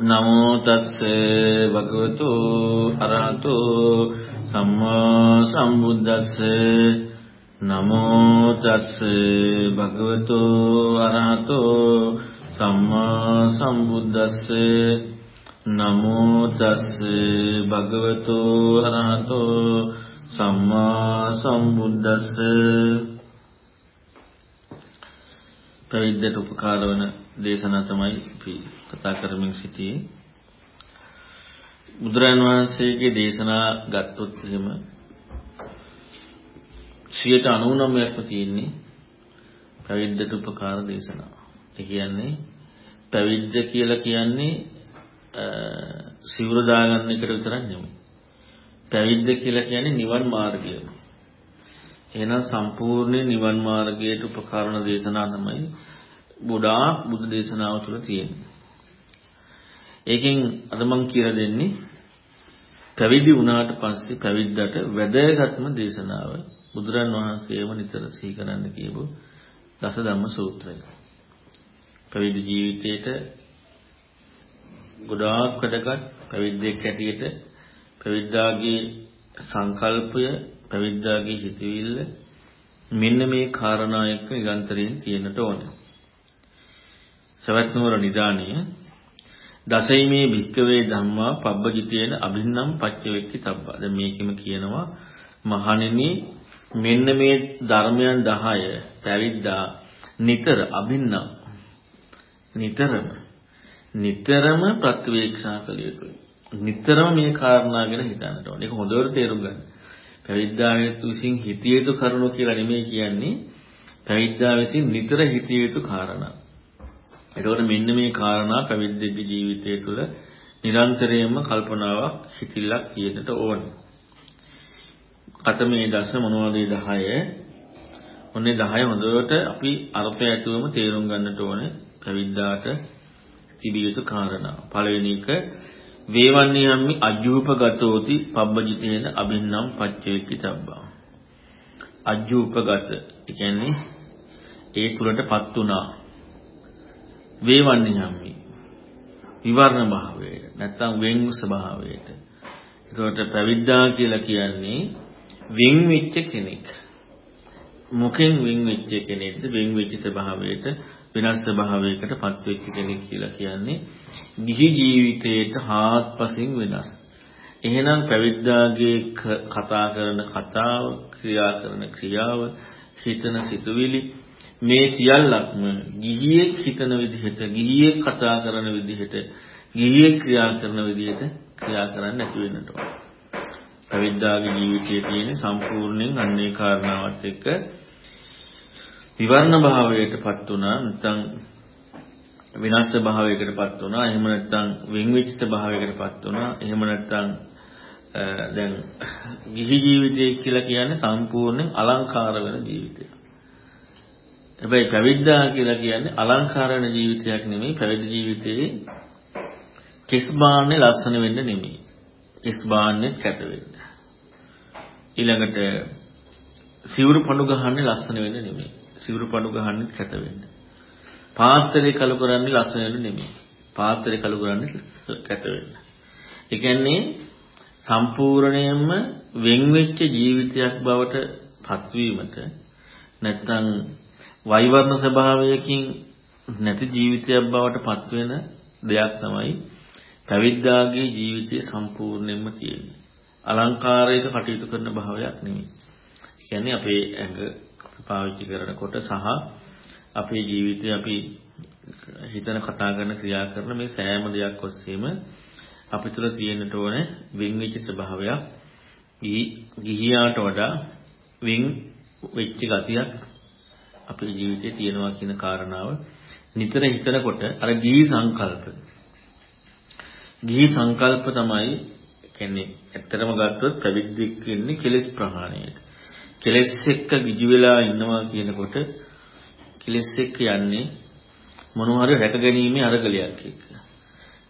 නමෝ තස්ස භගවතු අරහතු සම්මා සම්බුද්දස්ස නමෝ තස්ස භගවතු අරහතු සම්මා සම්බුද්දස්ස නමෝ තස්ස භගවතු අරහතු සම්මා සම්බුද්දස්ස පැවිද්දට උපකාර වන දේශනා තමයි අපි කතා කරමින් සිටියේ. බුදුරන් වහන්සේගේ දේශනා ගත්තොත් එහෙම 99%ක්ම තියෙන්නේ පැවිද්දට උපකාර දේශනා. ඒ කියන්නේ පැවිද්ද කියලා කියන්නේ සිවුර දාගන්න එකට විතරක් නෙමෙයි. පැවිද්ද කියලා කියන්නේ නිවන් මාර්ගය. එහෙනම් සම්පූර්ණ නිවන් මාර්ගයට උපකරණ දේශනා තමයි ගොඩාක් බුදු දේශනාව තුළ තියෙන්නේ. ඒකෙන් අද මම කියලා දෙන්නේ පැවිදි වුණාට පස්සේ පැවිද්දට වැදගත්ම දේශනාව බුදුරන් වහන්සේම නිතර සිහි කරන්න කියපු දස ධම්ම සූත්‍රය. පැවිදි ජීවිතේට ගොඩාක් වැදගත් පැවිද්දෙක් හැටියට පැවිද්දාගේ සංකල්පය පැවිද්දාගේ හිතවිල්ල මෙන්න මේ කාරණා එක්ක නිරන්තරයෙන් තියෙන්නට ඕනේ. සවැත් නුවර නිදාණය දසයිමේ භික්කවේ ධම්මා පබ්බජිතේන අභින්නම් පච්චවෙක්කි තබ්බා. දැන් මේකෙම කියනවා මහණෙනි මෙන්න මේ ධර්මයන් 10 පැවිද්දා නිතර අභින්නම් නිතරම නිතරම ප්‍රතිවේක්ෂා කළ යුතුයි. නිතරම මේ කාරණා ගැන හිතන්නට ඕනේ. ඒක හොඳට තේරුම් ගන්න. පැවිද්දා විසින් හිතිය යුතු කරුණු කියලා නෙමෙයි කියන්නේ. පැවිද්දා විසින් නිතර හිතිය යුතු කාරණා. එතකොට මෙන්න මේ කාරණා පැවිද්දෙක්ගේ ජීවිතය තුළ නිරන්තරයෙන්ම කල්පනාවක් හිතිල්ලක් තියෙන්නට ඕනේ. අතමේ දස මොනවද 10? ඔන්නේ 10 හොඳට අපි අර්ථය ඇතුවම තේරුම් ගන්නට ඕනේ පැවිද්දාට තිබිය යුතු කාරණා. පළවෙනි එක වේවන්නේයම්මි අජ්ජූපගතෝති පබ්බජිතේන අබින්නම් පච්චේක්ති තබ්බා. අජ්ජූපගත කියන්නේ ඒ තුලටපත් උනා වේවන්නේයම්මි විවරණ භාවයට නැත්නම් වෙන් ස්වභාවයට. ඒකට පැවිද්දා කියලා කියන්නේ වෙන් වෙච්ච කෙනෙක්. මොකෙන් වෙන් වෙච්ච කෙනෙක්ද වෙන් වෙච්ච ස්වභාවයට වෙනස් ස්වභාවයකට පත් වෙච්ච කෙනෙක් කියලා කියන්නේ ගිහි ජීවිතයට හාත්පසින් වෙනස්. එහෙනම් පැවිද්දාගේ කතා කරන කතාව, ක්‍රියා කරන ක්‍රියාව, හිතන සිතුවිලි මේ සියල්ලක්ම ගිහියෙක් හිතන විදිහට, ගිහියෙක් කතා කරන විදිහට, ගිහියෙක් ක්‍රියා කරන විදිහට ක්‍රියා කරන්න නැති වෙන්නට ඕන. පැවිද්දාගේ ජීවිතයේ තියෙන සම්පූර්ණයෙන් අන්නේ කාරණාවත් එක්ක විවර්ණ භාවයටපත් වුණා නැත්නම් විනාශ භාවයකටපත් වුණා එහෙම නැත්නම් වින්විච්ච භාවයකටපත් වුණා එහෙම නැත්නම් දැන් ගිහි ජීවිතය කියලා කියන්නේ සම්පූර්ණයෙන් අලංකාර වෙන ජීවිතයක්. හැබැයි පැවිද්දා කියලා කියන්නේ අලංකාර වෙන ජීවිතයක් නෙමෙයි පැවිදි ජීවිතේ කිස් බාන්නේ ලස්සන වෙන්න නෙමෙයි. කිස් බාන්නේ කැත වෙන්න. ඊළඟට සිවුරු පණු ගහන්නේ ලස්සන වෙන්න නෙමෙයි. සිවුරු පඩු ගහන්නේ කැත වෙන්න. පාත්‍රය කළු කරන්නේ ලස්සන වෙන්න නෙමෙයි. පාත්‍රය කළු කරන්නේ කැත වෙන්න. ඒ කියන්නේ සම්පූර්ණයෙන්ම වෙන් වෙච්ච ජීවිතයක් බවට පත්වීමට නැත්තම් වෛවර්ණ ස්වභාවයකින් නැති ජීවිතයක් බවට පත්වෙන දෙයක් තමයි පැවිද්දාගේ ජීවිතයේ සම්පූර්ණයෙන්ම තියෙන්නේ. අලංකාරයක කටයුතු කරන භාවයක් නෙමෙයි. කියන්නේ අපේ ඇඟ පාවිච්චි කරනකොට සහ අපේ ජීවිතේ අපි හිතන කතා කරන ක්‍රියා කරන මේ සෑම දෙයක් ඔස්සේම අපි තුල තියෙන්නට ඕනේ වින්විච්ච ස්වභාවයක් ගිහියාට වඩා වින් වෙච්ච ගතියක් අපේ ජීවිතේ තියෙනවා කියන කාරණාව නිතර හිතනකොට අර ගිහි සංකල්ප ගිහි සංකල්ප තමයි කියන්නේ ඇත්තටම ගත්තොත් පැවිද්දෙක් ඉන්නේ කෙලෙස් ප්‍රහාණයට කෙලෙස් එක්ක ගිජු වෙලා ඉන්නවා කියනකොට කෙලෙස් එක්ක යන්නේ මොනවා හරි රැකගැනීමේ අරගලයක් එක්ක.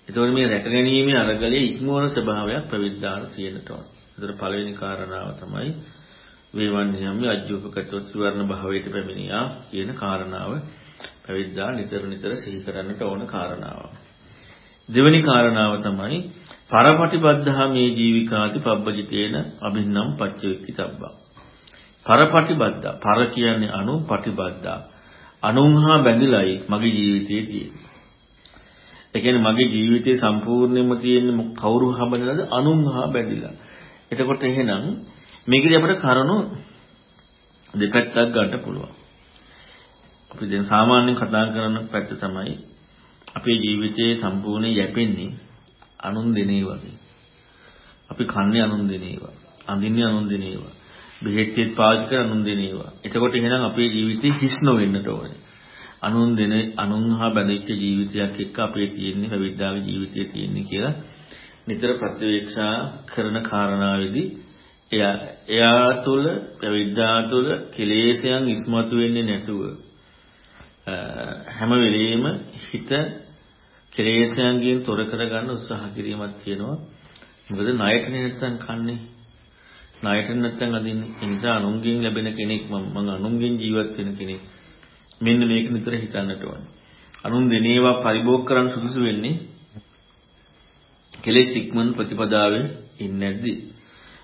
ඒතකොට මේ රැකගැනීමේ අරගලයේ ඉක්මවන ස්වභාවයක් ප්‍රවිද්දාන තියෙනට ඕන. ඒතර පළවෙනි කාරණාව තමයි වේවන්‍යම්මි අජ්ජූපකත්ව ත්‍රිවර්ණ භාවයට පැමිණියා කියන කාරණාව පැවිද්දා නිතර නිතර සිහි කරන්නට ඕන කාරණාව. දෙවෙනි කාරණාව තමයි පරපටිබද්ධා මේ ජීවිකාති පබ්බජිතේන අභින්නම් පච්චවික්කි තබ්බා. පරපටිබද්ධා පර කියන්නේ අනු පටිබද්ධා. අනුන්හා බැඳිලායි මගේ ජීවිතයේ තියෙන්නේ. ඒ කියන්නේ මගේ ජීවිතේ සම්පූර්ණයෙන්ම තියෙන්නේ කවුරු හම්බෙන්නද අනුන්හා බැඳිලා. එතකොට එහෙනම් මේකදී අපිට කරුණු දෙපැත්තක් ගන්න පුළුවන්. අපි දැන් සාමාන්‍යයෙන් කතා කරන පැත්ත තමයි අපේ ජීවිතයේ සම්පූර්ණ යැපෙන්නේ අනුන් දෙනේ වගේ. අපි කන්නේ අනුන් දෙනේවා. අඳින්නේ අනුන් දෙනේවා. බෙහෙත් පාවිච්චි කරන අනුන් දෙනේවා. එතකොට එහෙනම් අපේ ජීවිතේ හිස් නොවෙන්නට ඕනේ. අනුන් දෙන අනුන් හා බැඳිච්ච ජීවිතයක් එක්ක අපේ තියෙන්නේ පැවිද්දාගේ ජීවිතයේ තියෙන්නේ කියලා නිතර ප්‍රතිවේක්ෂා කරන කාරණාවේදී එයා එයා තුළ පැවිද්දා තුළ කෙලෙසයන් ඉස්මතු වෙන්නේ නැතුව හැම වෙලෙම හිත කෙලෙසයන්ගෙන් තොර කරගන්න උත්සාහ කිරීමක් තියෙනවා. මොකද ණයට නැත්තම් කන්නේ. ණයට නැත්තම් අදින්නේ. ඒ නිසා අනුන්ගෙන් ලැබෙන කෙනෙක් මම මම අනුන්ගෙන් ජීවත් වෙන කෙනෙක්. මෙන්න මේක නිතර හිතන්නට ඕනේ. අනුන් දෙනේවා පරිභෝග කරන්න සුදුසු වෙන්නේ කෙලෙස් ඉක්මන් ප්‍රතිපදාවේ ඉන්නේ නැද්දි?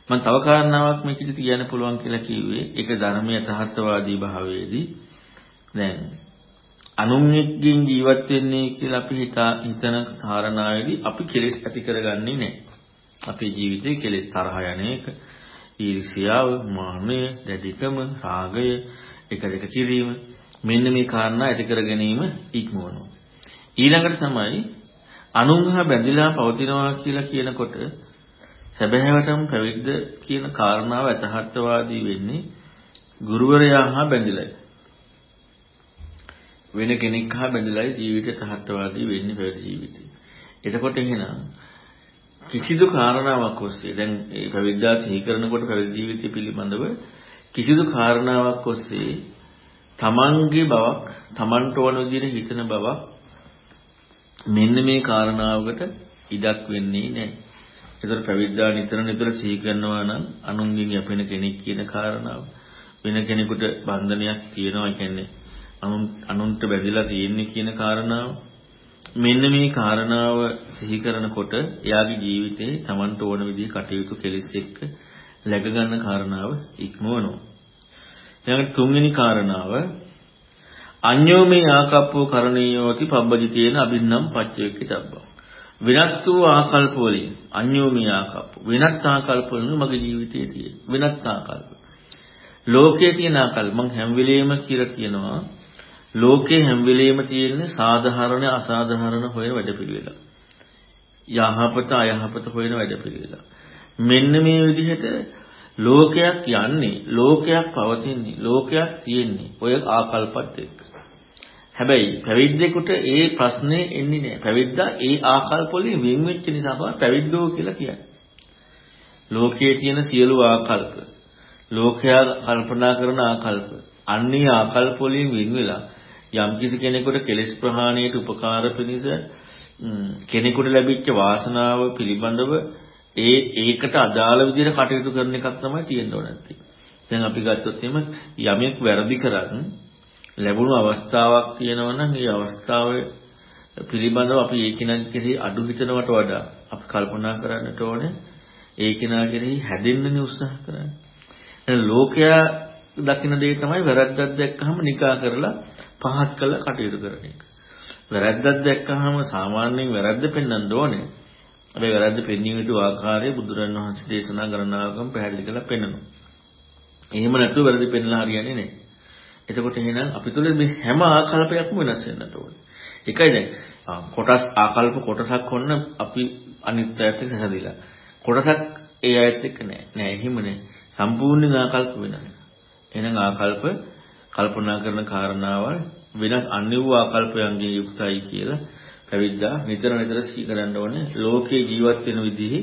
මම තව කාරණාවක් මේකෙදි කියන්න පුළුවන් කියලා කිව්වේ ඒක ධර්මයේ තහත්වාදී භාවයේදී දැන් අනුන්ගෙන් ජීවත් වෙන්නේ කියලා අපි හිතා හිතන කාරණාවේදී අපි කෙලෙස් ඇති කරගන්නේ නැහැ. අපේ ජීවිතේ කෙලෙස් තරහ යන එක, ඊර්ෂ්‍යාව, මානය, දැඩිකම, රාගය, එක දෙක කිරීම මෙන්න මේ කාරණා ඇති කර ගැනීම ඉක්මවනවා. ඊළඟට තමයි අනුන්හා බැඳිලා පවතිනවා කියලා කියනකොට සැබෑවටම පැවිද්ද කියන කාරණාව අතහත්වාදී වෙන්නේ ගුරුවරයා හා බැඳිලායි. වෙන කෙනෙක් හා බැඳලායි ජීවිතය සහත්වාදී වෙන්නේ පැවිදි ජීවිතේ. එතකොට එහෙනම් කිසිදු කාරණාවක් ඔස්සේ දැන් ඒ පැවිද්දා සිහි කරනකොට පැවිදි ජීවිතය පිළිබඳව කිසිදු කාරණාවක් ඔස්සේ තමන්ගේ බවක් තමන්ට ඕන විදිහට හිතන බවක් මෙන්න මේ කාරණාවකට ඉඩක් වෙන්නේ නැහැ. ඒතර පැවිද්දා නිතර නිතර සිහි කරනවා නම් අනුන්ගෙන් යැපෙන කෙනෙක් කියන කාරණාව වෙන කෙනෙකුට බන්ධනයක් තියෙනවා කියන්නේ අනුන්ට බැඳිලා තියෙන්නේ කියන කාරණාව මෙන්න මේ කාරණාව සිහි කරනකොට එයාගේ ජීවිතේ Tamanට ඕන විදිහේ කටයුතු කෙලෙස් එක්ක läග ගන්න කාරණාව ඉක්මවනවා. ඊළඟ තුන්වෙනි කාරණාව අඤ්ඤෝමේ ආකප්පෝ කරණීයෝති පබ්බජිතේන අබින්නම් පච්චේකිතබ්බා. වෙනස් වූ ආකල්ප වලින් අඤ්ඤෝමේ ආකප්ප වෙනත් ආකල්ප වලින් මගේ ජීවිතයේ තියෙන වෙනත් ආකල්ප. ලෝකයේ තියෙන ආකල්ප මම හැම වෙලෙම කියලා කියනවා ලෝකේ හැම වෙලෙම තියෙන්නේ සාධාරණ අසාධාරණ හොයන වැඩපිළිවෙල. යහපත අයහපත හොයන වැඩපිළිවෙල. මෙන්න මේ විදිහට ලෝකයක් යන්නේ ලෝකයක් පවතින්නේ ලෝකයක් තියෙන්නේ ඔය ආකල්පත් එක්ක. හැබැයි පැවිද්දෙකුට ඒ ප්‍රශ්නේ එන්නේ නැහැ. පැවිද්දා ඒ ආකල්ප වලින් වෙන් වෙච්ච නිසා තමයි පැවිද්දෝ කියලා කියන්නේ. ලෝකයේ තියෙන සියලු ආකල්ප ලෝකයා කල්පනා කරන ආකල්ප අන්නේ ආකල්ප වලින් වෙන් වෙලා යම්කිසි කෙනෙකුට කෙලෙස් ප්‍රහාණයට උපකාර පිණිස කෙනෙකුට ලැබිච්ච වාසනාව පිළිබඳව ඒ ඒකට අදාළ විදිහට කටයුතු කරන එකක් තමයි තියෙන්න ඕන නැත්තේ. දැන් අපි ගත්තොත් එහෙම යමෙක් වැරදි කරත් ලැබුණු අවස්ථාවක් තියෙනවා නම් ඒ අවස්ථාව පිළිබඳව අපි ඒ කෙනා කෙරෙහි අඩු හිතනවට වඩා අපි කල්පනා කරන්නට ඕනේ ඒ කෙනා කෙරෙහි හැදෙන්නනේ උත්සාහ කරන්නේ. ලෝකයා දකින්න දේ තමයි වැරද්දක් දැක්කහම නිකා කරලා පහත් කළ කටයුතු කරන එක. වැරද්දක් දැක්කහම සාමාන්‍යයෙන් වැරද්ද පෙන්වන්න ඕනේ. හැබැයි වැරද්ද පෙන්විය යුතු ආකාරය බුදුරන් වහන්සේ දේශනා කරන ආකාරයෙන් පැහැදිලි කරලා පෙන්වනවා. එහෙම නැතුව වැරදි පෙන්ලා හරියන්නේ නැහැ. එතකොට එහෙනම් අපි තුල මේ හැම ආකල්පයක්ම වෙනස් වෙන්නට ඕනේ. එකයි දැන් කොටස් ආකල්ප කොටසක් ඔන්න අපි අනිත් අයත් එක්ක හැදිලා. කොටසක් ඒ අයත් එක්ක නෑ. නෑ එහෙම නෑ. සම්පූර්ණ ආකල්ප වෙනස්. එහෙනම් ආකල්ප කල්පනා කරන කාරණාවල් වෙනස් අනිව් ආකල්පයන්ගෙන් යුක්තයි කියලා පැවිද්දා නිතර නිතර සිහි කරන්න ඕනේ ලෝකේ ජීවත් වෙන විදිහේ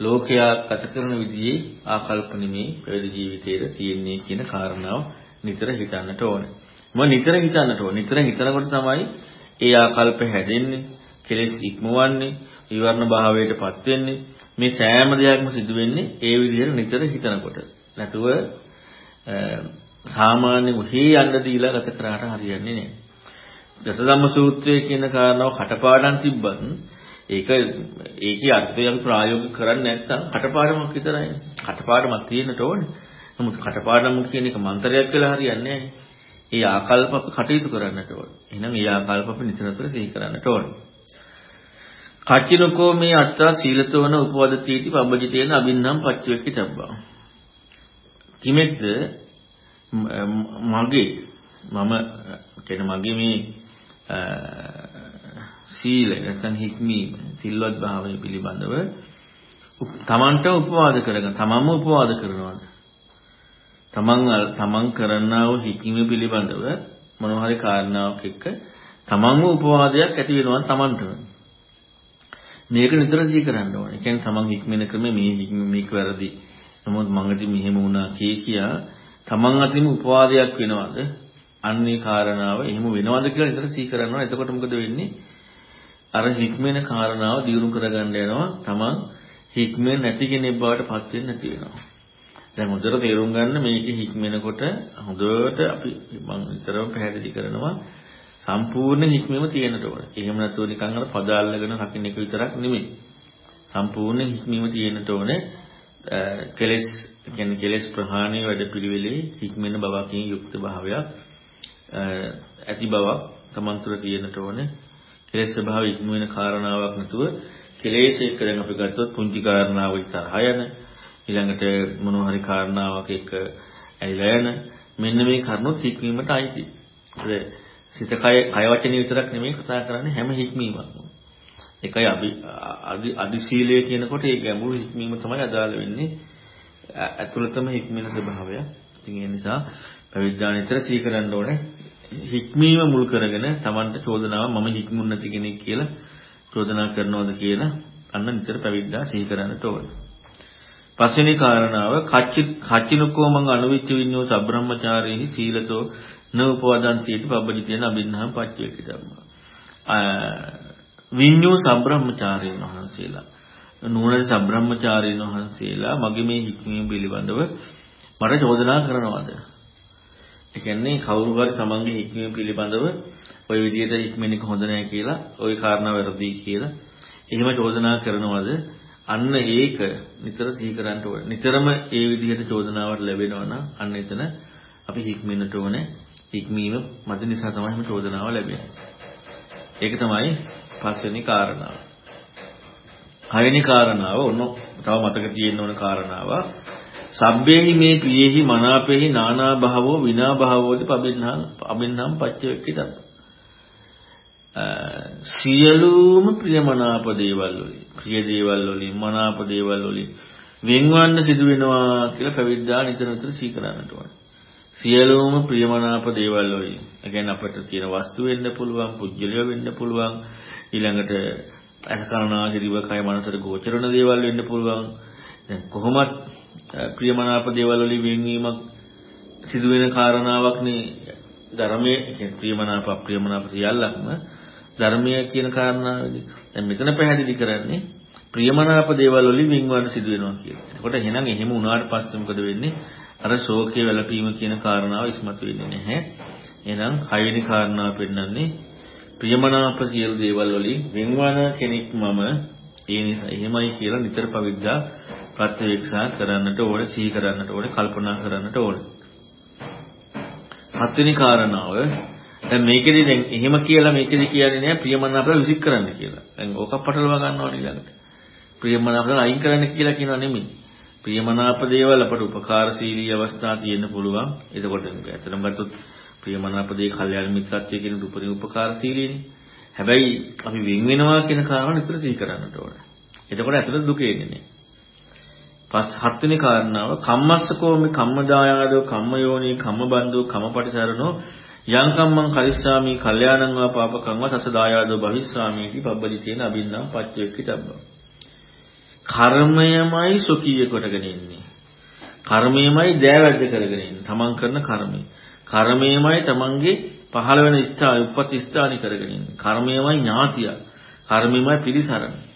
ලෝකයා ගත කරන විදිහේ ආකල්ප නෙමේ පැවිදි ජීවිතයේ තියෙන්නේ කියන කාරණාව නිතර හිතන්නට ඕනේ. මම නිතර හිතන්නට ඕනේ. නිතර හිතනකොට තමයි ඒ ආකල්ප හැදෙන්නේ, කෙලෙස් ඉක්මවන්නේ, විවරණ භාවයටපත් වෙන්නේ. මේ සෑම දෙයක්ම සිදු වෙන්නේ ඒ විදිහට නිතර හිතනකොට. නැතුව සාමාන්‍ය උහි යන්න දීලා ගත කරාට හරියන්නේ නැහැ. දසධම්ම සූත්‍රය කියන කාරණාව කටපාඩම් තිබ්බත් ඒක ඒකේ අර්ථය අපි ප්‍රායෝගික කරන්නේ නැත්නම් කටපාඩමක් විතරයි. කටපාඩමක් තියෙන්නට ඕනේ. නමුත් කටපාඩම කියන එක මන්ත්‍රයක් කියලා හරියන්නේ නැහැ. ඒ ආකල්ප අපි කටයුතු කරන්නට ඕනේ. එහෙනම් ඒ ආකල්ප අපි නිතර නිතර සිහි කරන්නට ඕනේ. කච්චිනකෝ මේ අත්තා සීලතවන උපවද තීටි පබ්බජිතේන අබින්නම් පච්චවෙක්කි තබ්බා. කිමෙක්ද මගේ මම කියන මගේ මේ සීල නැත්නම් හික්මීම සිල්වත් භාවය පිළිබඳව තමන්ට උපවාද කරගෙන තමන්ම උපවාද කරනවාද තමන් තමන් කරන්නා වූ හික්මීම පිළිබඳව මොනවා හරි කාරණාවක් එක්ක තමන්ම උපවාදයක් ඇති වෙනවා තමන්ටම මේක නිතර සිහි කරන්න ඕනේ. ඒ කියන්නේ තමන් හික්මෙන ක්‍රමය මේ හික්ම මේක වැරදි. නමුත් මඟදී මෙහෙම වුණා කිය කියා තමන් අතින් උපවාදයක් වෙනවද? අන්නේ කාරණාව එහෙම වෙනවද කියලා නිතර සිහි කරනවා. එතකොට මොකද වෙන්නේ? අර හික්මෙන කාරණාව දියුණු කරගන්න යනවා. තමන් හික්මෙන් නැති කෙනෙක් බවට පත් වෙන්නේ නැති වෙනවා. දැන් හොඳට තේරුම් ගන්න මේකේ හික්මෙනකොට හොඳට අපි මම විතරම පැහැදිලි කරනවා සම්පූර්ණ හික්මීම තියෙන්නට ඕන. එහෙම නැතුව නිකන් අර පද අල්ලගෙන රකින්න එක විතරක් නෙමෙයි. සම්පූර්ණ හික්මීම තියෙන්නට ඕනේ. කෙලෙස් කියන්නේ කෙලෙස් ප්‍රහාණය වැඩපිළිවෙලේ හික්මෙන බවකින් යුක්ත භාවයක් ඇති බවක් තමන් තුළ තියෙන්නට ඕනේ. කෙලෙස් ස්වභාව ඉක්ම වෙන කාරණාවක් නැතුව කෙලෙස් එක්ක දැන් අපි ගත්තොත් පුංචි කාරණාවක තරහ යන ඊළඟට මොනවා හරි කාරණාවක් එක්ක ඇවිල්ලා යන මෙන්න මේ කරුණු හික්මීමට අයිති. සිත කය කය වචනේ විතරක් නෙමෙයි කතා කරන්නේ හැම හික්මීමක්ම. ඒකයි අදි අදි සීලය කියනකොට ඒ ගැඹුරු හික්මීම තමයි අදාළ වෙන්නේ. ඇතුළතම හික්මින ස්වභාවය. ඉතින් ඒ නිසා පැවිද්දා නිතර සී කරන්න ඕනේ. හික්මීම මුල් කරගෙන Tamanට චෝදනාව මම හික්මුන් නැති කෙනෙක් කියලා චෝදනා කරනවද කියලා අන්න නිතර පැවිද්දා සී කරන්නට ඕනේ. පස්වෙනි කාරණාව කච්චි කච්චිනුකෝ මං අනුවිච්ච විඤ්ඤෝ සබ්‍රහ්මචාරේහි සීලතෝ න උපවදන් සීති පබ්බජිතේන අබින්හම් පච්චේකි ධම්ම. විඤ්ඤෝ සබ්‍රහ්මචාරීන් වහන්සේලා නුවණ සබ්‍රහ්මචාරීන් වහන්සේලා මගේ මේ හික්මීම පිළිබඳව මට චෝදනා කරනවාද? ඒ කියන්නේ කවුරු හරි තමන්ගේ හික්මීම පිළිබඳව ওই විදිහට හික්මෙන එක හොඳ නැහැ කියලා, ওই කාරණා වැරදි කියලා එහෙම චෝදනා කරනවද? අන්න ඒක නිතර සිහි කරන්න ඕනේ. නිතරම ඒ විදිහට චෝදනාවක් ලැබෙනවා නම් අන්න එතන අපි හික්මෙන්නට ඕනේ. හික්මීම මත නිසා තමයි මේ චෝදනාව ලැබෙන්නේ. ඒක තමයි පස්වෙනි කාරණාව. හයවෙනි කාරණාව ඔන්න තව මතක තියෙන්න ඕන කාරණාව. සබ්බේහි මේ ප්‍රියෙහි මනාපේහි නානා භාවෝ විනා භාවෝති පබින්නම් අබින්නම් පච්චවෙක්කිතබ්බ. සියලුම ප්‍රියමනාප දේවල් වලින් ප්‍රිය දේවල් වලින් මනාප දේවල් වලින් වෙන්වන්න සිදු වෙනවා කියලා පැවිද්දා නිතර නිතර සීකරන්නට ඕනේ. සියලුම ප්‍රියමනාප දේවල් වලින්. ඒ කියන්නේ අපිට තියෙන වස්තු වෙන්න පුළුවන්, පුජ්‍යලිය වෙන්න පුළුවන්, ඊළඟට අසකරණාගේ දිවකය මනසට ගෝචර වෙන දේවල් වෙන්න පුළුවන්. දැන් කොහොමත් ප්‍රියමනාප දේවල් වලින් වෙන්වීමක් සිදු වෙන කාරණාවක් නේ ධර්මයේ කියන්නේ ප්‍රියමනාප අප්‍රියමනාප සියල්ලක්ම ධර්මය කියන කාරණාවේදී දැන් මෙතන පැහැදිලි කරන්නේ ප්‍රියමනාප දේවල් වලින් වින්වන්න සිදු වෙනවා කියලා. එතකොට එහෙනම් එහෙම වුණාට පස්සේ මොකද වෙන්නේ? අර ශෝකයේ වැළපීම කියන කාරණාව ඉස්මතු වෙන්නේ නැහැ. එහෙනම් හයවෙනි කාරණාව පෙන්නන්නේ ප්‍රියමනාප සියලු දේවල් වලින් වෙන්වන කෙනෙක් මම ඒ නිසා එහෙමයි කියලා නිතර පවිද්දා ප්‍රත්‍යක්ෂා කරන්නට ඕනේ, සිහි කරන්නට ඕනේ, කල්පනා කරන්නට ඕනේ. හත්වෙනි කාරණාව දැන් මේකෙදි දැන් එහෙම කියලා මේකෙදි කියන්නේ නෑ ප්‍රියමනාපල විසික් කරන්න කියලා. දැන් ඕක පටලවා ගන්නවා ඊළඟට. ප්‍රියමනාපල අයින් කරන්න කියලා කියනවා නෙමෙයි. ප්‍රියමනාප දේවල් අපට උපකාරශීලී අවස්ථා තියෙන්න පුළුවන්. එතකොට ඇත්තටම ගත්තොත් ප්‍රියමනාප දේ කල්යාණ මිත්‍රත්වයේ කියන උපරිම උපකාරශීලීනේ. හැබැයි අපි වෙන් වෙනවා කියන කාරණා නිතර සිහි කරන්නට ඕනේ. එතකොට ඇත්තට දුක එන්නේ නෑ. පස් හත්වෙනි කාරණාව කම්මස්සකෝමි කම්මදායාදෝ කම්මයෝනි කම්මබන්දෝ කම්මපටිසරණෝ යං කම්මං කරිස්සාමි කල්යාණං වා පාපකං වා සසදායාදෝ භවිස්සාමි පබ්බදි තියෙන අබින්නම් පච්චවෙක්කිතබ්බ කර්මයමයි සොකීය කොටගෙන ඉන්නේ. කර්මයමයි දෑවැද්ද කරගෙන ඉන්නේ. තමන් කරන කර්මය. කර්මයමයි තමන්ගේ පහළ වෙන ස්ථාන උපත් ස්ථානි කරගෙන ඉන්නේ. කර්මයමයි ඥාතිය. කර්මයමයි පිළිසරණ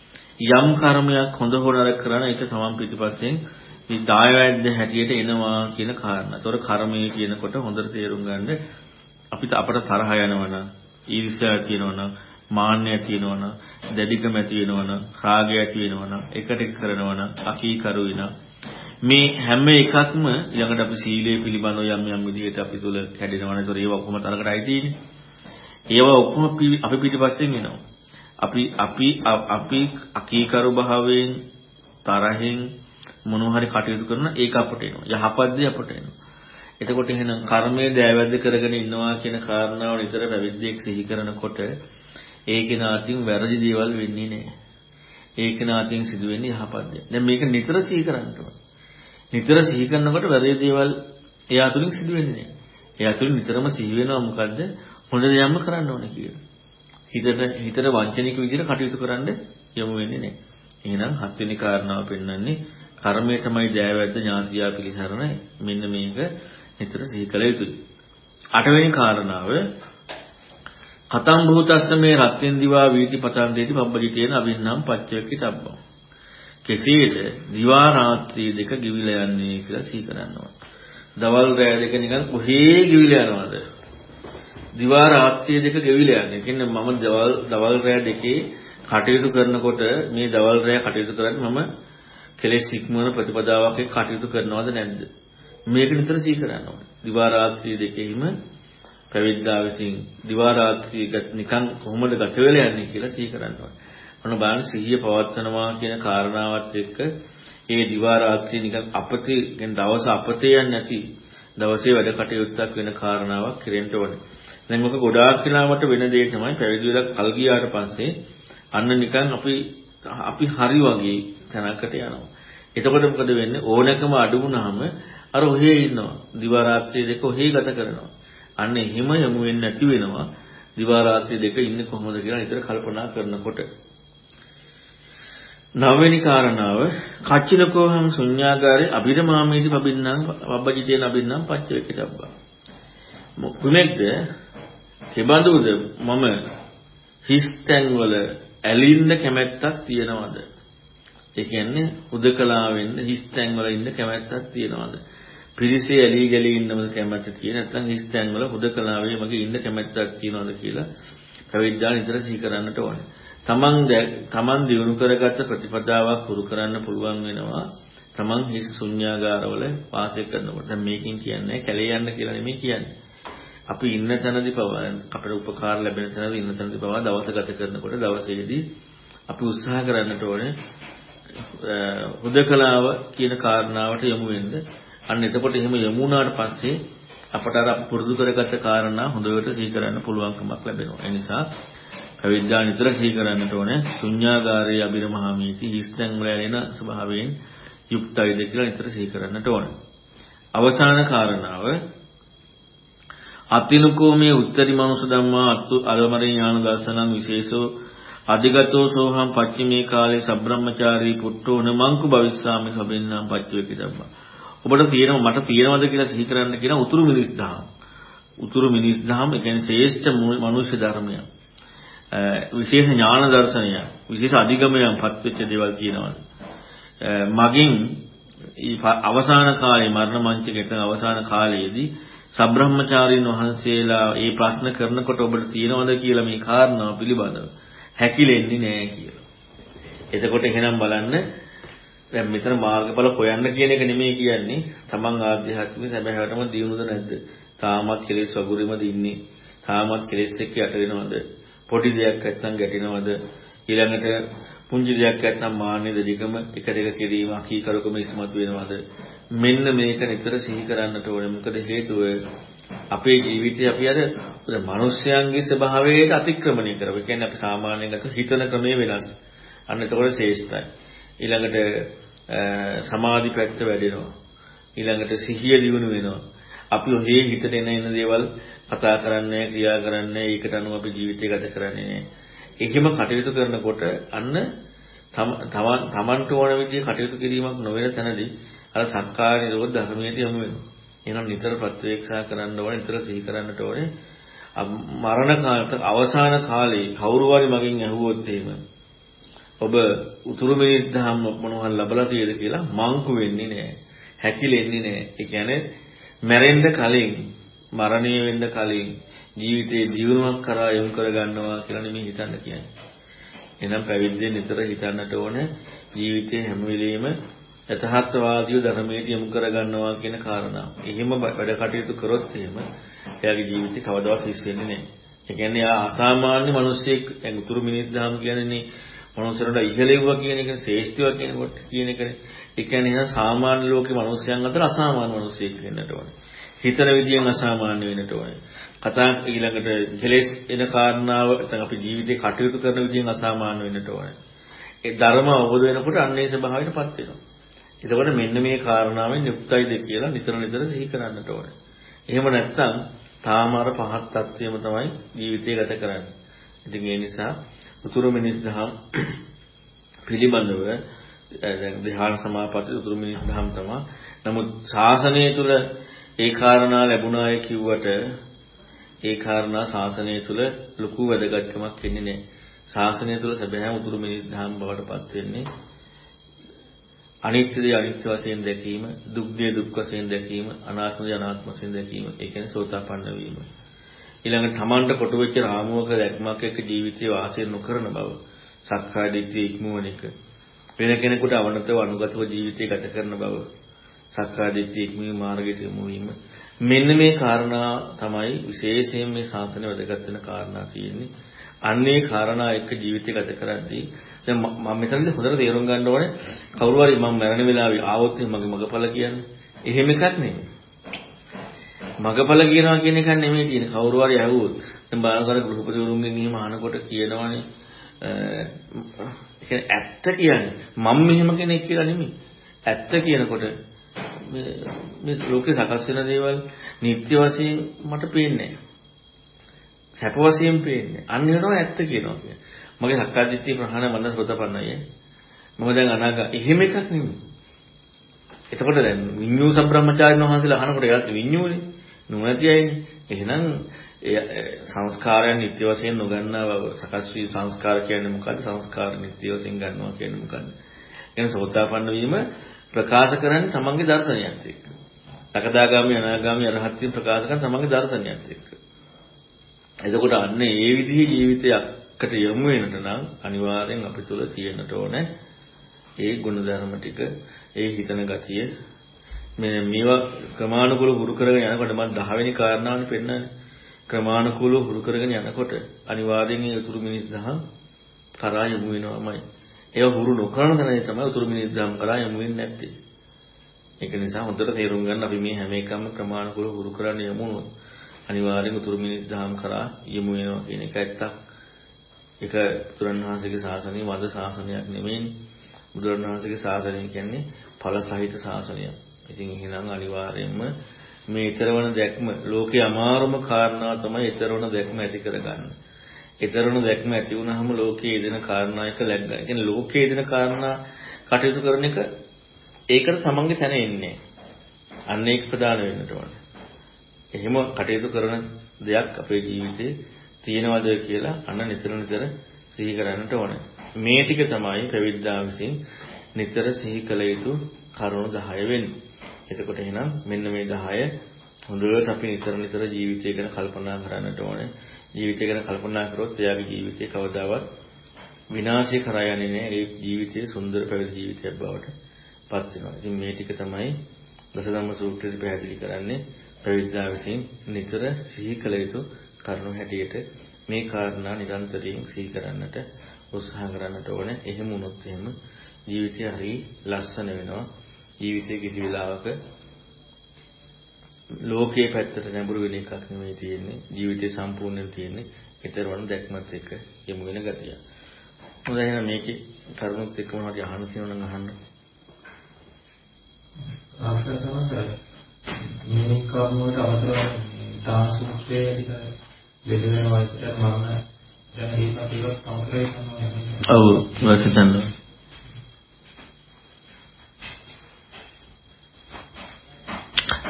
යම් කර්මයක් හොඳ හෝ නරක කරන ඒක තමන් පිටිපස්සෙන් මේ දායවැද්ද හැටියට එනවා කියන කාරණා. ඒතොර කර්මය කියනකොට හොඳට තේරුම් ගන්න අපිට අපට තරහ යනවනම් ඊර්ෂ්‍යා තියෙනවනම් මාන්නය ඇති වෙනවනම්, දැඩිකම ඇති වෙනවනම්, රාගය ඇති වෙනවනම්, එකට එක කරනවනම්, අකීකරු වෙනවා. මේ හැම එකක්ම ඊළඟට අපි සීලය පිළිබඳව යම් යම් විදිහට අපි තුල කැඩෙනවනේ. ඒතර ඒවා ඔක්කොම තරකට අයිතිනේ. ඒවා ඔක්කොම අපි පිටිපස්සෙන් එනවා. අපි අපි අපි අකීකරු භාවයෙන් තරහෙන් මොනවා හරි කටයුතු කරන ඒක අපට එනවා. යහපත් දේ අපට එනවා. එතකොට එහෙනම් කර්මයේ දෑවැද්ද කරගෙන ඉන්නවා කියන කාරණාව නිතර පැවිද්දෙක් සිහි කරනකොට ඒකේ නාතින් වැරදි දේවල් වෙන්නේ නැහැ. ඒකේ නාතින් සිදුවෙන්නේ යහපත් දේ. දැන් මේක නිතර සිහි කරන්න ඕනේ. නිතර සිහි කරනකොට වැරදි දේවල් එයා තුලින් සිදුවෙන්නේ නැහැ. එයා තුලින් නිතරම සිහි වෙනවා මොකද්ද? හොඳ දෙයක්ම කරන්න ඕනේ කියලා. හිතට හිතට වංචනික විදිහට කටයුතු කරන්න යොමු වෙන්නේ නැහැ. එහෙනම් හත්වෙනි කාරණාව පෙන්වන්නේ කර්මය තමයි දෑවැද්ද ඥාතියා පිළිසරණ මෙන්න මේක නිතර සිහි කළ යුතුයි. අටවෙනි කාරණාව කතම් භූතස්ස මේ රත්ෙන් දිවා වීති පතන් දෙති පබ්බජිතේන අවින්නම් පච්චයකි තබ්බම්. කෙසේද දිවා රාත්‍රී දෙක ගිවිලා යන්නේ කියලා සිහි කරනවා. දවල් රැය දෙක නිකන් කොහේ ගිවිලා යනවද? දිවා රාත්‍රිය දෙක ගෙවිලා යන්නේ. කියන්නේ මම දවල් දවල් රැය දෙකේ කටයුතු කරනකොට මේ දවල් රැය කටයුතු කරන්නේ මම කෙලෙස් ඉක්මවන ප්‍රතිපදාවක් එක්ක කටයුතු කරනවද නැද්ද? මේක නිතර සිහි කරන්න ඕනේ. දිවා රාත්‍රිය දෙකෙහිම පැවිද්දා විසින් දිවා රාත්‍රිය නිකන් කොහොමද ගත වෙලා යන්නේ කියලා සිහි කරන්න ඕනේ. මොන බලන්න සිහිය පවත්නවා කියන කාරණාවත් එක්ක ඒ දිවා රාත්‍රිය නිකන් අපතේ කියන්නේ දවස අපතේ යන්නේ නැති දවසේ වැඩ කටයුත්තක් වෙන කාරණාවක් කෙරෙන්න ඕනේ. දැන් මොක ගොඩාක් වෙලාවට වෙන දේ තමයි පැවිදි වෙලා කල් ගියාට පස්සේ අන්න නිකන් අපි අපි හරි වගේ තැනකට යනවා. එතකොට මොකද වෙන්නේ ඕනකම අඩු වුණාම අර ඔහේ ඉන්නවා. දිවා රාත්‍රිය දෙක ඔහේ ගත කරනවා. අන්න එහෙම යමු වෙන්නේ නැති වෙනවා. දිවා රාත්‍රිය දෙක ඉන්නේ කොහොමද කියලා නිතර කල්පනා කරනකොට. නවවෙනි කාරණාව කච්චිනකෝහං ශුඤ්ඤාගාරේ අබිරමාමේති පබින්නම් වබ්බජිතේන අබින්නම් පච්චවේකිතබ්බා. මොකුමෙක්ද කෙබඳුද මම හිස්තැන් වල ඇලින්න කැමැත්තක් තියනවද? ඒ කියන්නේ හුදකලා වෙන්න හිස්තැන් වල ඉන්න කැමැත්තක් තියනවද? පිරිසේ ඇලී ගලී ඉන්නවද කැමැත්ත තියෙන නැත්නම් හිස්තැන් වල හුදකලාවේ මගේ ඉන්න කැමැත්තක් තියනවද කියලා පැවිද්දා නිතර සිහි කරන්නට ඕනේ. තමන් තමන් දිනු කරගත්ත ප්‍රතිපදාවක් පුරු කරන්න පුළුවන් වෙනවා. තමන් හිස් ශුන්‍යාගාරවල වාසය කරනකොට. දැන් මේකෙන් කියන්නේ කැලේ යන්න කියලා නෙමෙයි කියන්නේ. අපි ඉන්න තැනදී පවා අපිට උපකාර ලැබෙන තැනදී ඉන්න තැනදී පවා දවස ගත කරනකොට දවසේදී අපි උත්සාහ කරන්නට ඕනේ හුදකලාව කියන කාරණාවට යොමු වෙන්න. අන්න එතකොට එහෙම යොමු වුණාට පස්සේ අපට අර පුරුදු කරගත්ත කාරණා හොඳට සිහි කරන්න පුළුවන්කමක් ලැබෙනවා. ඒ නිසා අවිද්‍යාව නිතර සිහි කරන්නට ඕනේ. ශුන්‍යාගාරයේ අබිරමහාමීති හිස්තැන් වල එන ස්වභාවයෙන් යුක්තයිද කියලා නිතර සිහි කරන්නට ඕනේ. අවසාන කාරණාව අතිනුකෝ මේ උත්තරී මනුෂ ධම්මා අත්තු අලමරේ ඥාන දර්ශනං විශේෂෝ අධිගතෝ සෝහම් පච්චිමේ කාලේ සබ්‍රහ්මචාරී පුට්ටෝ නමංකු භවිස්සාමි සබෙන්නම් පච්චවේකි ධම්මා. ඔබට තියෙනව මට තියෙනවද කියලා සිහි කරන්න කියන උතුරු මිනිස් දහම්. උතුරු මිනිස් දහම් ඒ කියන්නේ ශ්‍රේෂ්ඨ මනුෂ්‍ය ධර්මය විශේෂ ඥාන දර්ශනය විශේෂ අධිගමයන් පත්වෙච්ච දේවල් තියෙනවා මගින් අවසාන කාලේ මරණ මංචකයට අවසාන කාලයේදී සබ්‍රහ්මචාරීන් වහන්සේලා මේ ප්‍රශ්න කරනකොට ඔබට තියෙනවද කියලා මේ කාරණාව පිළිබඳව හැකිලෙන්නේ නැහැ කියලා. එතකොට එහෙනම් බලන්න දැන් මෙතන මාර්ගඵල හොයන්න කියන එක නෙමෙයි කියන්නේ. තමන් ආධ්‍යාත්මික සැබෑවටම දියුණුද නැද්ද? තාමත් කෙලෙස් වගුරෙමද ඉන්නේ? තාමත් කෙලෙස් එක්ක යට වෙනවද? පොඩි දෙයක් නැත්නම් ගැටෙනවද? ඊළඟට පුංචි දෙයක් නැත්නම් මාන්නේ දෙදිකම එක දෙක කිරීම අකීකරකම ඉස්මතු වෙනවද? මෙන්න මේක නිතර සිහි කරන්නට ඕනේ. මොකද හේතුව අපේ ජීවිතේ අපි අර මනුෂ්‍යයන්ගේ ස්වභාවයට අතික්‍රමණය කරව. ඒ කියන්නේ අපි සාමාන්‍යයෙන් ගත හිතන ක්‍රමයේ වෙනස්. අන්න එතකොට ශ්‍රේෂ්ඨයි. ඊළඟට සමාධි පැත්ත වැඩෙනවා. ඊළඟට සිහිය දියුණු වෙනවා. අපි ඔහේ හිතට එන එන දේවල් කතා කරන්නේ, ක්‍රියා කරන්නේ, ඒකට අනුව අපි ජීවිතය ගත කරන්නේ නෑ. එහෙම කටයුතු කරනකොට අන්න තමන්ට ඕන විදිහේ කටයුතු කිරීමක් නොවන තැනදී අර සක්කාය නිරෝධ ධර්මයට යොමු වෙනවා. එහෙනම් නිතර ප්‍රත්‍යක්ෂා කරන්න ඕනේ, නිතර සිහි කරන්නට ඕනේ. මරණ කාලට අවසාන කාලේ කවුරු හරි මගෙන් ඇහුවොත් එහෙම ඔබ උතුරු මිනිස් දහම් මොනවද ලබලා තියෙද කියලා මංකු වෙන්නේ නැහැ. හැකිලෙන්නේ නැහැ. ඒ කියන්නේ මැරෙන්න කලින් මරණය වෙන්න කලින් ජීවිතේ දියුණුවක් කරා යොමු කරගන්නවා කියලා නෙමෙයි හිතන්න කියන්නේ. එහෙනම් පැවිද්දෙන් නිතර හිතන්නට ඕනේ ජීවිතේ හැම වෙලෙම යථාර්ථවාදීව ධර්මයට යොමු කරගන්නවා කියන කාරණාව. එහෙම වැඩ කටයුතු කරොත් එහෙම එයාගේ ජීවිතේ කවදාවත් හිස් වෙන්නේ නැහැ. ඒ කියන්නේ ආ අසාමාන්‍ය මිනිස්සෙක් දැන් උතුරු මිනිස් දහම් කියන්නේ මනුස්සරට ඉහළෙව්වා කියන එක ශ්‍රේෂ්ඨව කියනකොට කියන එකනේ. ඒ කියන්නේ එහෙනම් සාමාන්‍ය ලෝකේ මිනිස්යන් අතර අසාමාන්‍ය මිනිස්සෙක් වෙන්නට ඕනේ. හිතන විදියෙන් අසාමාන්‍ය වෙන්නට ඕනේ. කතා ඊළඟට කෙලෙස් එන කාරණාව නැත්නම් අපි ජීවිතේ කටයුතු කරන විදියෙන් අසාමාන්‍ය වෙන්නට ඕනේ. ඒ ධර්ම අවබෝධ වෙනකොට අන්නේ ස්වභාවයටපත් වෙනවා. එතකොට මෙන්න මේ කාරණාවෙන් යුක්තයිද කියලා නිතර නිතර සිහි කරන්නට ඕනේ. එහෙම නැත්නම් තාම අර පහත් තත්වයම තමයි ජීවිතය ගත කරන්නේ. ඉතින් ඒ නිසා උතුරු මිනිස් දහම් පිළිබඳව දැන් ධ්‍යාන සමාපatti උතුරු මිනිස් දහම් තමයි. නමුත් ශාසනය තුල ඒ කාරණා ලැබුණාය කිව්වට ඒ කාරණා ශාසනය තුල ලොකු වැදගත්කමක් වෙන්නේ නැහැ. ශාසනය තුල සැබෑම උතුරු මිනිස් දහම් බවට පත් වෙන්නේ අනිත්‍ය දේ අනිත්‍ය වශයෙන් දැකීම, දුක් දේ දුක් වශයෙන් දැකීම, අනාත්ම දේ අනාත්ම වශයෙන් දැකීම. ඒ කියන්නේ සෝතාපන්න වීම. ඊළඟට තමන්ට කොටු වෙච්ච රාමුවක දැක්මක් එක්ක ජීවිතේ වාසය නොකරන බව. සක්කාය දිට්ඨිය ඉක්මවන එක. වෙන කෙනෙකුට අවනතව අනුගතව ජීවිතය ගත කරන බව. සක්කාය දිට්ඨිය ඉක්මවීම මාර්ගයට යොමු වීම. මෙන්න මේ කාරණා තමයි විශේෂයෙන් මේ ශාසනය වැදගත් වෙන කාරණා තියෙන්නේ. අන්නේ කාරණා එක්ක ජීවිතය ගත කරද්දී දැන් මම මෙතනදී හොඳට තේරුම් ගන්න ඕනේ කවුරු හරි මම මරණ වෙලාවේ ආවොත් මගේ මගපල කියන්නේ. එහෙම එකක් නෙමෙයි. මගපල කියනවා කියන එක නෙමෙයි තියෙන්නේ. කවුරු හරි ඇහුවොත් දැන් බාලකර ගෘහපතිවරුන්ගෙන් එහෙම අහනකොට කියනවනේ ඒ ඇත්ත කියන්නේ මම මෙහෙම කෙනෙක් කියලා නෙමෙයි. ඇත්ත කියනකොට මේ මේ ලෝකේ සකස් වෙන දේවල් නිත්‍ය වශයෙන් මට පේන්නේ නැහැ. සැප වශයෙන් පේන්නේ. අන්න වෙනවා ඇත්ත කියනවා කියන්නේ. මගේ සක්කාදිට්ඨිය ප්‍රහාණ මන්න සෝතපන්නයි. මම දැන් අනාගත එහෙම එකක් නෙමෙයි. එතකොට දැන් විඤ්ඤූ සම්බ්‍රහ්මචාරින් වහන්සේලා අහනකොට එයාත් විඤ්ඤූනේ. නුවණැති අයනේ. එහෙනම් සංස්කාරයන් නිත්‍ය වශයෙන් නොගන්නා බව සකස් වී සංස්කාර කියන්නේ මොකද්ද? සංස්කාර නිත්‍ය වශයෙන් ගන්නවා කියන්නේ මොකද්ද? එහෙනම් සෝතාපන්න වීම ප්‍රකාශ කරන්නේ තමන්ගේ දර්ශනයත් එක්ක. සකදාගාමී අනාගාමී අරහත්ත්වයෙන් ප්‍රකාශ කරන තමන්ගේ දර්ශනයත් එක්ක. එතකොට අන්න ඒ විදිහේ ජීවිතයකට යොමු වෙනට නම් අනිවාර්යෙන් අපි තුල තියෙන්නට ඕනේ ඒ ගුණධර්ම ටික, ඒ හිතන ගතිය. මේ මේවා ක්‍රමානුකූලව හුරු කරගෙන යනකොට මම 10 වෙනි කාරණාවනේ පෙන්නන්නේ. ක්‍රමානුකූලව හුරු කරගෙන යනකොට අනිවාර්යෙන් මේ උතුරු මිනිස් දහම් කරා යොමු වෙනවමයි. ඒව හුරු නොකරන තැනදී තමයි උතුරු මිනිස් දහම් කරා යොමු වෙන්නේ නැත්තේ. ඒක නිසා හොඳට තේරුම් ගන්න අපි මේ හැම එකම ක්‍රමානුකූලව හුරු කරන්න යමුනොත් අනිවාර්යෙන් උතුරු මිනිස් දහම් කරා යොමු වෙනවා කියන එක ඇත්තක්. ඒක බුදුරණවහන්සේගේ ශාසනය වද ශාසනයක් නෙමෙයිනේ. බුදුරණවහන්සේගේ ශාසනය කියන්නේ ඵල සහිත ශාසනයක්. ඉතින් එහෙනම් අනිවාර්යයෙන්ම මේ ඊතරවන දැක්ම ලෝකේ අමාරුම කාරණා තමයි ඊතරවන දැක්ම ඇති කරගන්න. ඊතරවන දැක්ම ඇති වුනහම ලෝකයේ යෙදෙන කාරණා එක läග්ගා. ඒ කියන්නේ ලෝකයේ යෙදෙන කාරණා කටයුතු කරන එක ඒකට තමන්ගේ තැන එන්නේ. අන්න ඒක ප්‍රධාන වෙන්නට ඕනේ. එහෙම කටයුතු කරන දෙයක් අපේ ජීවිතේ තියෙනවද කියලා අන්න නිතර නිතර සිහි කරන්නට ඕනේ. මේ ටික තමයි ප්‍රවිද්දා විසින් නිතර සිහි කළ යුතු කරුණු 10 වෙන්නේ. එතකොට එහෙනම් මෙන්න මේ 10 හොඳට අපි නිතර නිතර ජීවිතය ගැන කල්පනා කරන්නට ඕනේ. ජීවිතය ගැන කල්පනා කරොත් එයාගේ ජීවිතේ කවදාවත් විනාශය කරා යන්නේ නැහැ. ඒ ජීවිතයේ සුන්දර පැවිදි ජීවිතයක් බවට පත් වෙනවා. ඉතින් මේ ටික තමයි දසධම්ම සූත්‍රයේ පැහැදිලි කරන්නේ. පැවිද්දා විසින් නිතර සිහි කළ යුතු කරුණු හැටියට මේ කාරණා නිරන්තරයෙන් සිහි කරන්නට උත්සාහ කරන්නට ඕනේ. එහෙම වුණොත් එහෙම ජීවිතය හරි ලස්සන වෙනවා. ජීවිතයේ කිසි වෙලාවක ලෝකයේ පැත්තට නැඹුරු වෙන එකක් නෙමෙයි තියෙන්නේ. ජීවිතය සම්පූර්ණයෙන් තියෙන්නේ ඊතරවන දැක්මත් එක්ක යමු වෙන ගතිය. හොඳයි එහෙනම් මේකේ කරුණුත් එක්ක මොනවද අහන්න තියෙනවා නම් අහන්න. ආස්කර සමහර මේ කර්මවලට අවසර දාන සූත්‍රයේ ටික බෙද වෙන වයසට මම දැන් ඒක අපිවත් කම්ප්ලීට් කරනවා. ඔව් වයසෙන්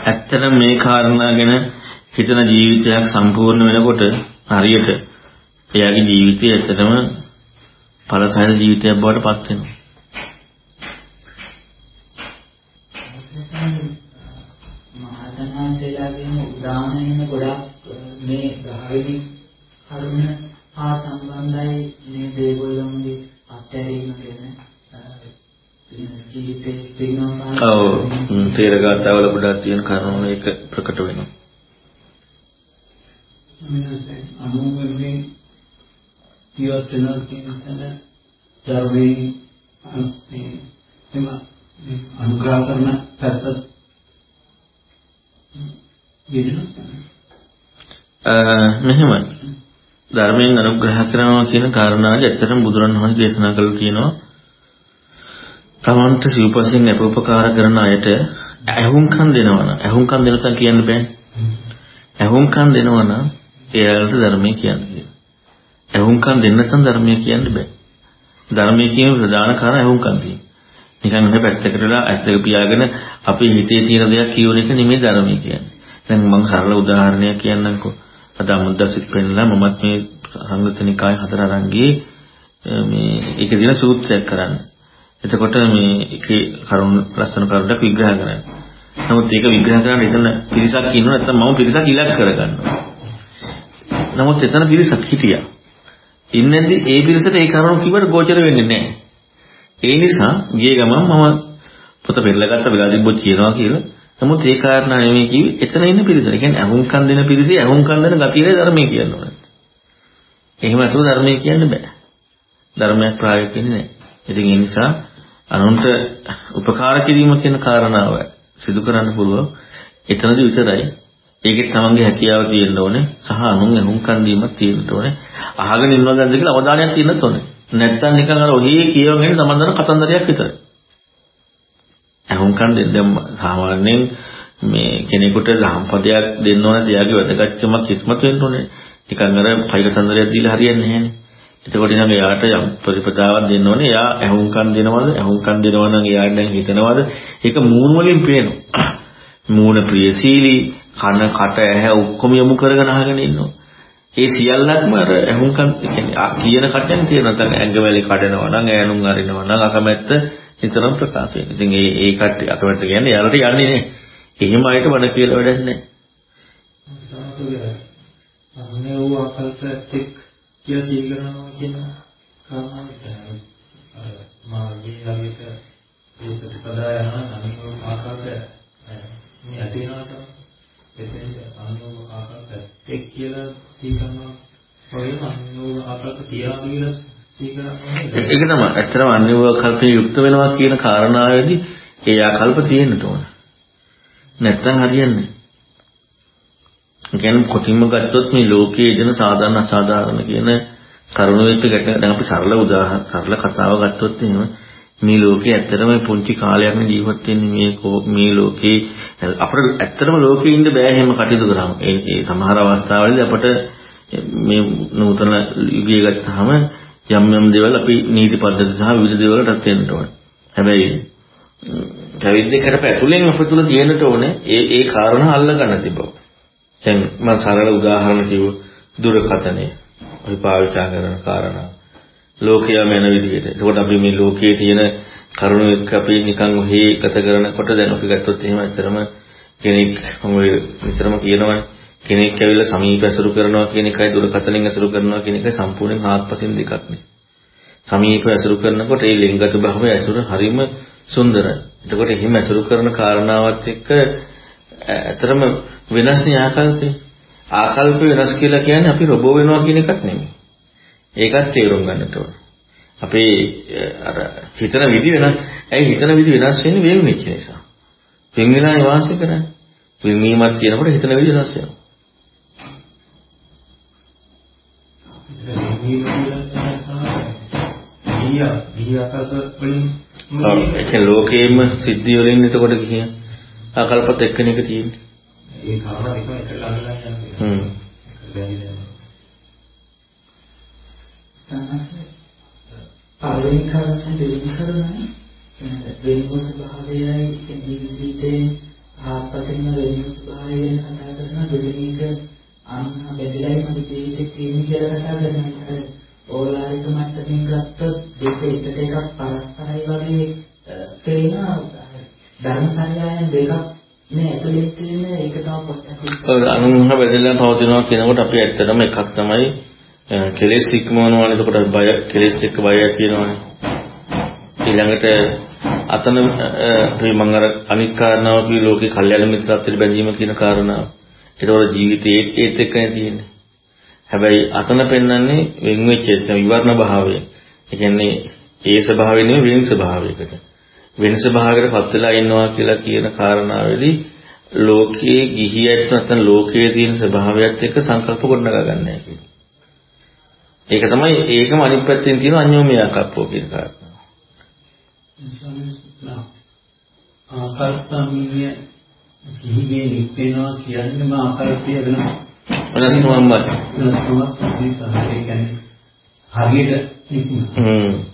ඇත්තටම මේ කාරණා ගැන හිතන ජීවිතයක් සම්පූර්ණ වෙනකොට හරියට එයාගේ ජීවිතය ඇත්තටම පළසහිත ජීවිතයක් බවට පත් වෙනවා. මහතනන්දලාගෙන් උදාහරණ ගොඩක් මේ ගහේදී කරුණ හා සම්බන්ධයි මේ දේගොල්ලන්ගේ අත්හැරීම ගැන ජීවිතේ තියෙනවා. ඔව්. තේරගතවල ගොඩක් තියෙන කරුණු ඒක ප්‍රකට වෙනවා. අනුමෙන් ජීවත් වෙනවා කියන තැන ධර්මයේ එම අනුග්‍රහ කරන පැත්ත මෙහෙමයි. ධර්මයෙන් අනුග්‍රහ කරනවා කියන කාරණාවද ඇත්තටම බුදුරණවහන්සේ දේශනා කළා කියනවා තමන්ට සිව්පසින් අපෝපකාර කරන අයට ඇහුම්කන් දෙනවා නම් ඇහුම්කන් දෙනසන් කියන්න බෑනේ ඇහුම්කන් දෙනවා නම් එයාලට ධර්මයේ කියන්නේ ඇහුම්කන් දෙන්න නැත්නම් ධර්මයේ කියන්න බෑ ධර්මයේ කියන ප්‍රධාන කාරණා ඇහුම්කන් තියෙනවා නිකන් මේ පැත්තකට වෙලා ඇස් දෙක පියාගෙන අපේ හිතේ තියෙන දේක් කියවන එක නෙමෙයි ධර්මයේ කියන්නේ. දැන් මම සරල උදාහරණයක් කියන්නම්කෝ. අද මුද්දසිත පෙන්නලා මමත් මේ සංගතනිකාය හතර අරන් ගියේ මේ ඒකේ දින සූත්‍රයක් කරන්න. එතකොට මේ ඒකේ කරුණ ලස්සන කරුණක් විග්‍රහ කරන්න. නමුත් ඒක විග්‍රහ කරන්න එතන පිරිසක් ඉන්නවා නැත්නම් මම පිරිසක් ඉලක්ක කරගන්නවා. නමුත් එතන පිරිසක් හිටියා. ඉන්නේදී ඒ පිරිසට ඒ කරුණ කිව්වට ගෝචර වෙන්නේ නැහැ. ඒ නිසා ගිය ගමන් මම පොත පෙරලගත්ත වෙලා තිබ්බොත් කියනවා කියලා. නමුත් ඒ කාරණා නෙමෙයි කිව්වේ එතන ඉන්න පිරිස. ඒ කියන්නේ අහුම්කම් දෙන පිරිසේ අහුම්කම් දෙන ගතියයි ධර්මයේ කියන්න ඕනේ. එහෙම අතුරු ධර්මයේ කියන්න බෑ. ධර්මයක් ප්‍රායෝගික වෙන්නේ නැහැ. ඉතින් ඒ නිසා අනුන්ට උපකාර කිරීම කියන කාරණාව සිදු කරන්න පුළුවන්. එතනදී විතරයි ඒකේ තමන්ගේ හැකියාව තියෙන්න ඕනේ සහ අනුන් අහුම්කම් දීමක් තියෙන්න ඕනේ. අහගෙන ඉන්නවද කියලා අවධානයක් තියෙන්න ඕනේ. නැත්තම් නිකන් අර ඔහේ කියවගෙන සම්බන්ධන කතන්දරයක් විතරයි. අහුම්කම් දෙන්න සාමාන්‍යයෙන් මේ කෙනෙකුට සම්පදයක් දෙන්න ඕන දෙයාගේ වැදගත්කමක් ඉස්මතු වෙන්න ඕනේ. නිකන් අර පයි කතන්දරයක් දීලා හරියන්නේ නැහැනේ. එතකොට නම් එයාට යම් ප්‍රතිපදාවක් දෙන්න ඕනේ. එයා අහුම්කම් දෙනවද? අහුම්කම් දෙනවා නම් එයාට දැන් හිතනවද? ඒක මූණ වලින් පේනවා. මූණ ප්‍රියශීලී, කන, කට, ඇහැ ඔක්කොම යොමු කරගෙන අහගෙන ඉන්නවා. ඒ සියල්ලක්ම අර ඇහුම්කන් කියන්නේ කියන කටෙන් තියෙන නැත්නම් ඇඟවැලි කඩනවා නම් ඈනුම් අරිනවා නම් අකමැත්ත නිතරම ප්‍රකාශ වෙනවා. ඉතින් ඒ ඒ කට්ටිය අකමැත්ත කියන්නේ යාලට යන්නේ නේ. එහෙම අයට බණ කියලා වැඩක් නැහැ. අනේ වූ අකල්පයක් කියලා සීකරනවා කියන කාරණාව මාර්ගයේ හරියට ඒ ප්‍රතිපදා යනවා නම් ආකාරය මේ ඇති වෙනවට එතෙන්ද අනුව ආකල්ප එක් කියලා සීකරනවා වගේම අනුව ආකල්ප තියා කියලා සීකරනවා ඒක තමයි. ඇත්තටම අනුව කල්පේ යුක්ත වෙනවා කියන කාරණාවේදී ඒ ආකල්ප තියෙන්නට ඕන. නැත්තම් හරියන්නේ කියන්නේ කොටින්ම ගත්තොත් මේ ලෝකයේ දෙන සාධාරණ අසාධාරණ කියන කරුණු එක්ක ගැට දැන් අපි සරල උදාහරණ සරල කතාව ගත්තොත් එහෙම මේ ලෝකේ ඇත්තටම පුංචි කාලයක් නේ ජීවත් වෙන්නේ මේ මේ ලෝකේ අපිට ඇත්තටම ලෝකේ ඉන්න බෑ එහෙම කටයුතු කරාම ඒ ඒ සමහර අවස්ථාවලදී අපට මේ නූතන යුගය ගත්තාම යම් යම් දේවල් අපි නීති පද්ධති සහ විවිධ දේවල්ටත් වෙන්න ඕනේ. හැබැයි පැවිද්ද කරප ඇතුලෙන් අපිට තුල තියෙන්නට ඕනේ ඒ ඒ කාරණා අල්ල ගන්න තිබව. දැන් මම සරල උදාහරණ කිව්ව දුරකථනය අපි පාවිච්චි කරන කාරණා ලෝකයම යන විදිහට. ඒකෝට අපි මේ ලෝකයේ තියෙන කරුණු එක්ක අපි නිකන් ඔහි ගත කරනකොට දැන් අපි ගත්තොත් එහෙම ඇත්තරම කෙනෙක් මම විතරම කියනවනේ කෙනෙක් ඇවිල්ලා සමීප ඇසුරු කරනවා කියන එකයි දුරකථනෙන් ඇසුරු කරනවා කියන එකයි සම්පූර්ණයෙන් හාත්පසින් දෙකක් නේ. සමීප ඇසුරු කරනකොට ඒ ලිංගත භාවය ඇසුර හරිම සුන්දරයි. එතකොට එහෙම ඇසුරු කරන කාරණාවත් එක්ක ඇතරම වෙනස් නේ ආකල්පේ. ආකල්ප වෙනස් කියලා කියන්නේ අපි රොබෝ වෙනවා කියන එකක් නෙමෙයි. ඒකත් තේරුම් ගන්නට ඕන. අපේ අර හිතන විදි වෙනස්. ඇයි හිතන විදි වෙනස් වෙන්නේ වෙන වෙච්ච නිසා. වෙන වෙලා වාසය කරන්නේ. වෙනීමක් කියනකොට හිතන විදි වෙනස් වෙනවා. ගියා ගියා ආකල්ප වලින් ඔව් ඒක ලෝකේම සිද්ධි වලින් එතකොට කියන ආකල්පත් එක්කෙනෙක් තියෙන්නේ. ඒ කාරණා එක එකට ළඟලා යනවා. හ්ම්. පළවෙනි කාරණා දෙවෙනි කාරණා වෙනම ස්වභාවයයි ජීවිතේ ආපතින වෙනම ස්වභාවය ගැන කතා කරන දෙවෙනි එක අන්න බෙදලයි මගේ ජීවිතේ තියෙන කියලා කතා කරනවා. ඕලාරික මට්ටමින් ගත්තොත් දෙක එකට එකක් පරස්පරයි වගේ තේනවා ධර්ම සංඥායන් දෙකක් මේ ඇතුලේ තියෙන ඒක තමයි පොඩ්ඩක් ඔව් අනුන්හ බෙදලා පවතිනවා කියනකොට අපි ඇත්තටම එකක් තමයි කෙලෙස් ඉක්මවනවානේ එතකොට බය කෙලෙස් එක්ක බය ඇති වෙනවානේ ඊළඟට අතන අපි මම අර අනිත් කාරණාව කි ලෝකේ කල්යන මිත්‍රත්වයට බැඳීම කියන කාරණාව. ඒතකොට ජීවිතේ ඒත් එක්කනේ තියෙන්නේ. හැබැයි අතන පෙන්වන්නේ වෙන් වෙච්ච විවරණ භාවය. ඒ කියන්නේ ඒ ස්වභාවය නෙවෙයි වෙන ස්වභාවයකට. වෙන ස්වභාවයකට පත් වෙලා ඉන්නවා කියලා කියන කාරණාවේදී ලෝකයේ ගිහියත් නැත්නම් ලෝකයේ තියෙන ස්වභාවයත් එක්ක සංකල්ප ගොඩනගා ගන්න හැකියි. ඒක තමයි ඒකම අනිත් පැත්තෙන් තියෙන අන්‍යෝමය ආකප්පෝ කියන කාරණා. ආකල්පමිය ගිහිගේ නික් වෙනවා කියන්නේ මා ආකල්පය වෙනස් වෙනස්කමක් වෙනස්කමක් නිසා ඒ කියන්නේ හරියට නික්ම. හ්ම්